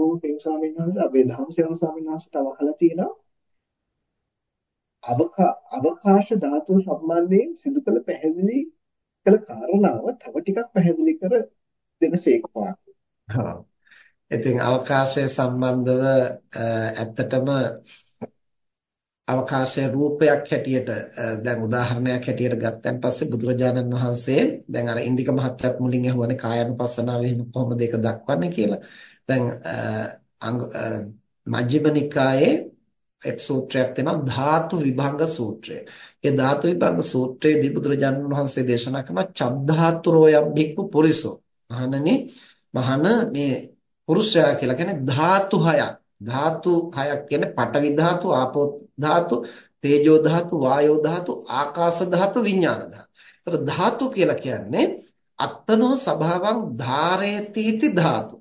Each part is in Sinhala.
බොහොම පින් ස්වාමීන් වහන්සේ අපේ ධම්සේන ස්වාමීන් වහන්සේ තව අහලා තියෙනවා අවකාශ ධාතුව සම්බන්ධයෙන් සිදු කළ පැහැදිලි කළ කාරණාව තව ටිකක් පැහැදිලි කර දෙනසේකවා. හා. ඉතින් අවකාශය සම්බන්ධව ඇත්තටම අවකාශය රූපයක් හැටියට දැන් උදාහරණයක් හැටියට ගත්තන් පස්සේ බුදුරජාණන් වහන්සේ දැන් අර ඉන්දික මහත්තයත් මුලින් අහුවනේ කායानुපස්සනාවේ එහෙම කොහොමද ඒක දක්වන්නේ කියලා. දැන් මජ්ක්‍ධිම නිකායේ එක් සූත්‍රයක් තියෙනවා ධාතු විභංග සූත්‍රය. ඒ ධාතු විභංග සූත්‍රයේදී බුදුරජාණන් වහන්සේ දේශනා කරන චද්ධාතුරෝ යබ්බික්කු පුරිසෝ. මහණනි මහණ මේ පුරුෂයා කියලා කියන්නේ ධාතු හයක්. ධාතු හයක් කියන්නේ පඨවි ධාතු, ආපෝ ධාතු, තේජෝ ධාතු, වායෝ ධාතු, ආකාශ ධාතු, විඥාන ධාතු. ඒතර ධාතු කියලා කියන්නේ අත්තනෝ සභාවං ධාරේතිති ධාතු.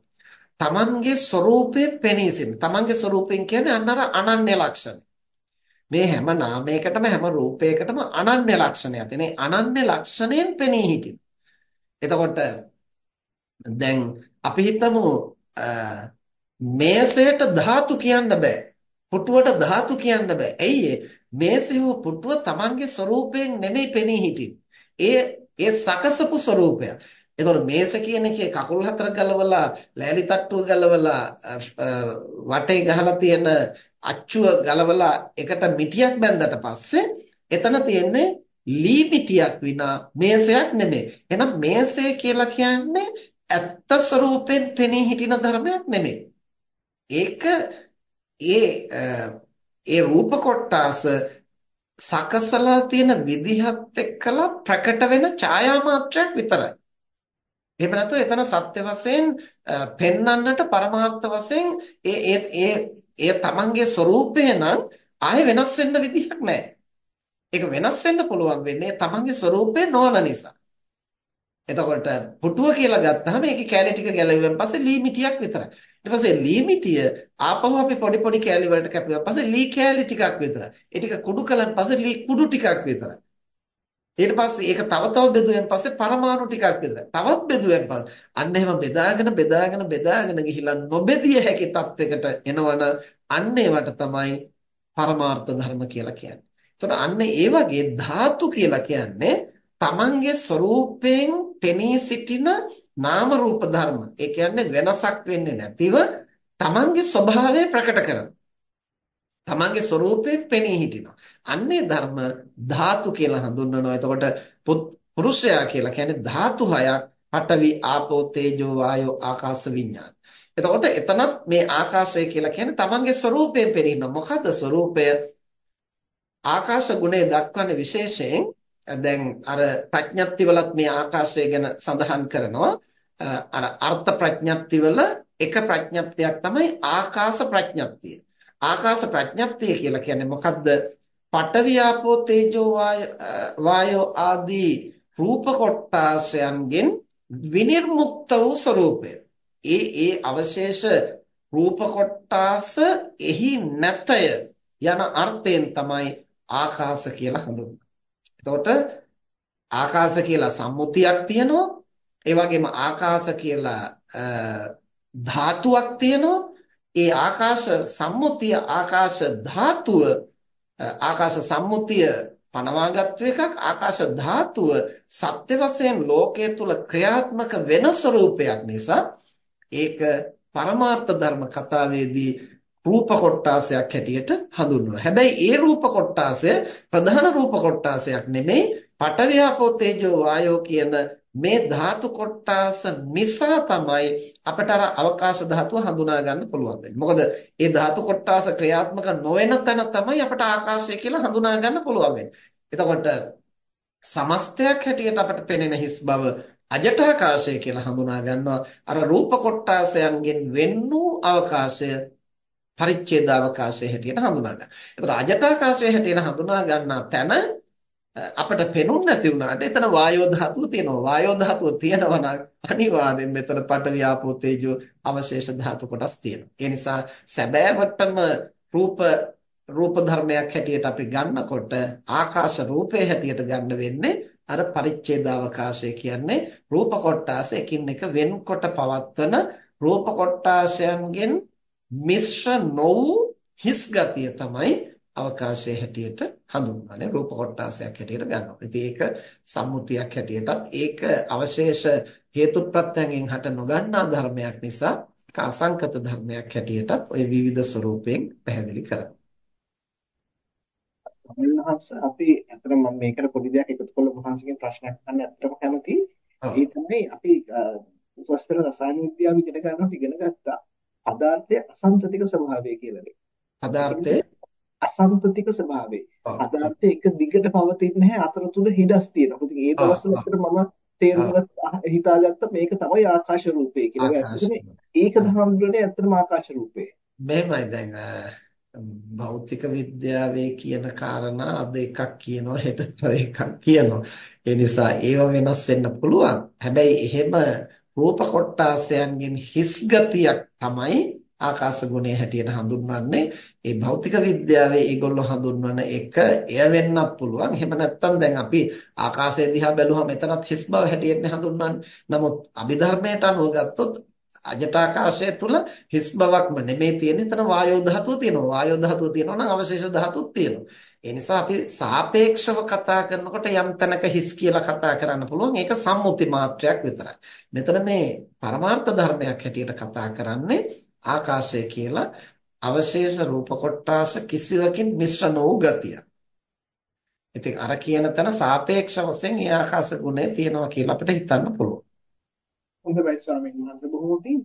තමන්ගේ ස්වરૂපයෙන් පෙනී සිටින. තමන්ගේ ස්වરૂපයෙන් කියන්නේ අන්න අර අනන්‍ය ලක්ෂණ. මේ හැම නාමයකටම හැම රූපයකටම අනන්‍ය ලක්ෂණයක්. එනේ අනන්‍ය ලක්ෂණයෙන් පෙනී සිටින. එතකොට දැන් අපි හිතමු මේසයට ධාතු කියන්න බෑ. පුටුවට ධාතු කියන්න බෑ. ඇයි මේසෙව පුටුව තමන්ගේ ස්වરૂපයෙන් නෙමෙයි පෙනී සිටින්. ඒ ඒ සකසපු ස්වરૂපයක්. එතකොට මේස කියන එකේ කකුල් හතර ගලවලා ලෑලි තට්ටුව ගලවලා වටේ ගහලා තියෙන අච්චුව ගලවලා එකට මිටියක් බැන්දට පස්සේ එතන තියෙන්නේ ලී මිටියක් විනා මේසයක් නෙමෙයි. එහෙනම් මේසය කියලා කියන්නේ ඇත්ත ස්වરૂපෙන් පෙනී හිටින ධර්මයක් නෙමෙයි. ඒක ඒ ඒ රූප කොටාස සකසලා තියෙන විදිහත් එක්කලා ප්‍රකට වෙන ඡායා මාත්‍රයක් විතරයි. එහෙම නැත්නම් එතන සත්‍ය වශයෙන් පෙන්වන්නට පරමාර්ථ වශයෙන් ඒ ඒ ඒ ඒ තමන්ගේ ස්වરૂපය නම් ආයෙ වෙනස් වෙන්න විදිහක් නැහැ. ඒක වෙනස් වෙන්න පුළුවන් වෙන්නේ තමන්ගේ ස්වરૂපය නොවන නිසා. එතකොට පුටුව කියලා ගත්තාම ඒකේ කැලේ ටික ගැලවෙන් පස්සේ ලී මිටියක් විතරයි. ඊට පස්සේ ලී මිටිය ආපහු අපි පොඩි පොඩි කැලි වලට කැපුවා. පස්සේ ලී කැලි ටිකක් විතරයි. ඒ ටික කුඩු කලන් පස්සේ ලී කුඩු ටිකක් විතරයි. ඊට පස්සේ ඒක තව තව බෙදුවෙන් පස්සේ පරමාණු ටිකක් විතරයි. තවත් බෙදුවෙන් පස්සේ අන්න එහෙම බෙදාගෙන බෙදාගෙන බෙදාගෙන ගිහිලා නොබෙදිය හැකි තත්වයකට එනවන අන්න ඒවට තමයි පරමාර්ථ ධර්ම කියලා කියන්නේ. එතකොට අන්න ඒ වගේ ධාතු කියලා කියන්නේ තමන්ගේ ස්වરૂපයෙන් පෙනී සිටින නාම රූප ධර්ම. ඒ කියන්නේ වෙනසක් වෙන්නේ නැතිව තමන්ගේ ස්වභාවය ප්‍රකට කරනවා. තමන්ගේ ස්වરૂපයෙන් පෙනී හිටිනවා. අන්නේ ධර්ම ධාතු කියලා හඳුන්වනවා. එතකොට පුරුෂයා කියලා කියන්නේ ධාතු හයක් පඨවි ආපෝ තේජෝ වායෝ ආකාශ විඤ්ඤාණ. එතකොට එතනත් මේ ආකාශය කියලා කියන්නේ තමන්ගේ ස්වરૂපයෙන් පෙනින්න. මොකද ස්වરૂපය ආකාශ ගුණය දක්වන විශේෂයෙන් දැන් අර ප්‍රඥප්ති වලත් මේ ආකාශය ගැන සඳහන් කරනවා. අර අර්ථ ප්‍රඥප්ති වල එක ප්‍රඥප්තියක් තමයි ආකාශ ප්‍රඥප්තිය. ආකාශ ප්‍රඥප්තිය කියලා කියන්නේ මොකද්ද? පඨවි ආපෝ තේජෝ වායෝ ආදී රූප කොටාසයන්ගෙන් විනිර්මුක්ත වූ ස්වરૂපය. ඒ ඒ අවශේෂ රූප කොටාස එහි නැතය යන අර්ථයෙන් තමයි ආකාශ කියලා හඳුන්වන්නේ. එතකොට ආකාශ කියලා සම්මුතියක් තියෙනවා. ඒ වගේම ආකාශ කියලා ධාතුවක් තියෙනවා. ඒ ආකාශ සම්මුතිය ආකාශ ධාතුව ආකාශ සම්මුතිය පනවාගත්තු එකක් ආකාශ ධාතුව සත්‍ය වශයෙන් ලෝකයේ තුල ක්‍රියාත්මක වෙන ස්වરૂපයක් නිසා ඒක පරමාර්ථ ධර්ම කතාවේදී රූප කොටාසයක් හැටියට හඳුන්වනවා. හැබැයි ඒ රූප කොටාසය ප්‍රධාන රූප කොටාසයක් නෙමෙයි පඨවියාපෝ තේජෝ වායෝ කියන මේ ධාතු කොටාස නිසා තමයි අපට අර අවකාශ ධාතුව හඳුනා ගන්න පුළුවන් වෙන්නේ. මොකද ඒ ධාතු කොටාස ක්‍රියාත්මක නොවන තැන තමයි අපට ආකාශය කියලා හඳුනා ගන්න පුළුවන් වෙන්නේ. එතකොට සමස්තයක් හැටියට අපට පෙනෙන හිස් බව අජටාකාශය කියලා හඳුනා ගන්නවා. අර රූප කොටාසයන්ගෙන් වෙන් වූ අවකාශය පරිච්ඡේදාවකාශය හැටියට හඳුනා ගන්න. ඒතර අජටාකාශය හැටියට හඳුනා ගන්නා තැන අපිට පෙනුන්නේ නැති වුණාට එතන වායෝ ධාතුව තියෙනවා. වායෝ ධාතුව තියෙනවා නම් අනිවාර්යෙන් මෙතන පඨවි ආපෝ තේජෝ අවශේෂ ධාතු කොටස් තියෙනවා. ඒ නිසා සැබෑවටම රූප රූප ධර්මයක් හැටියට අපි ගන්නකොට ආකාශ රූපය හැටියට ගන්න වෙන්නේ අර පරිච්ඡේදාවකාශය කියන්නේ රූප කොටස එකින් එක වෙන්කොට පවත්වන රූප කොටාශයන්ගෙන් මිශ්‍ර නොවු හිස් ගතිය තමයි අවකාශයේ හැටියට හඳුන්වන්නේ රූප කොටාසයක් හැටියට ගන්නවා. ඉතින් ඒක සම්මුතියක් හැටියටත් ඒක අවශේෂ හේතු ප්‍රත්‍යයෙන් හට නොගන්නා ධර්මයක් නිසා ඒක අසංකත ධර්මයක් හැටියටත් ওই විවිධ ස්වරූපයෙන් පැහැදිලි කරනවා. සමිල්හස් අපි අතන මම මේකට පොඩි දෙයක් එකතු කළ වහන්සේගෙන් ප්‍රශ්නයක් අහන්න ඇත්තටම කැමති. ඒ තමයි අපි උසස් පෙළ රසායන විද්‍යාව ඉගෙන ගන්නකොට ඉගෙන ගත්තා පදාර්ථයේ අසංතතික ස්වභාවය කියලා. පදාර්ථයේ අසංතතික ස්වභාවය. පදාර්ථය එක දිගට පවතින්නේ නැහැ අතරතුර හිඩස් තියෙනවා. ඉතින් ඒ දවස්වල ඇත්තට මම තේරුම් හිතාගත්ත මේක තමයි ආකාශ රූපය කියලා. ඇත්තටම ඒක තමයි ඇත්තටම ආකාශ රූපය. මෙහෙමයි දැන් භෞතික විද්‍යාවේ කියන කාරණා අද එකක් කියනවා හෙට තව එකක් කියනවා. ඒ නිසා ඒව වෙනස් වෙන්න පුළුවන්. හැබැයි එහෙම රූප කොටාසයන්ගෙන් හිස් ගතියක් තමයි ආකාශ ගුණය හැටියට හඳුන්වන්නේ. ඒ භෞතික විද්‍යාවේ ඒගොල්ලෝ හඳුන්වන එක එය වෙන්නත් පුළුවන්. එහෙම නැත්නම් දැන් අපි ආකාශය දිහා බැලුවම එතනත් හිස් බව හැටියට හඳුන්වන්නේ. නමුත් අභිධර්මයට අනුව ගත්තොත් අජටාකාශය තුල හිස් බවක්ම නෙමෙයි තියෙන්නේ. එතන වායෝ ධාතුව තියෙනවා. වායෝ ධාතුව තියෙනවා නම් අවශේෂ ධාතුත් තියෙනවා. ඒ නිසා අපි සාපේක්ෂව කතා කරනකොට යම් තැනක හිස් කියලා කතා කරන්න පුළුවන්. ඒක සම්මුති මාත්‍රයක් විතරයි. මෙතන මේ පරමාර්ථ ධර්මයක් හැටියට කතා කරන්නේ ආකාශය කියලා අවශේෂ රූප කොටාස කිසිවකින් මිශ්‍ර නොවු ගතිය. ඉතින් අර කියන තැන සාපේක්ෂ වශයෙන් ඒ ආකාශ ගුණය තියෙනවා කියලා අපිට හිතන්න පුළුවන්. හොඳයි ස්වාමීන් වහන්සේ බොහොම පිං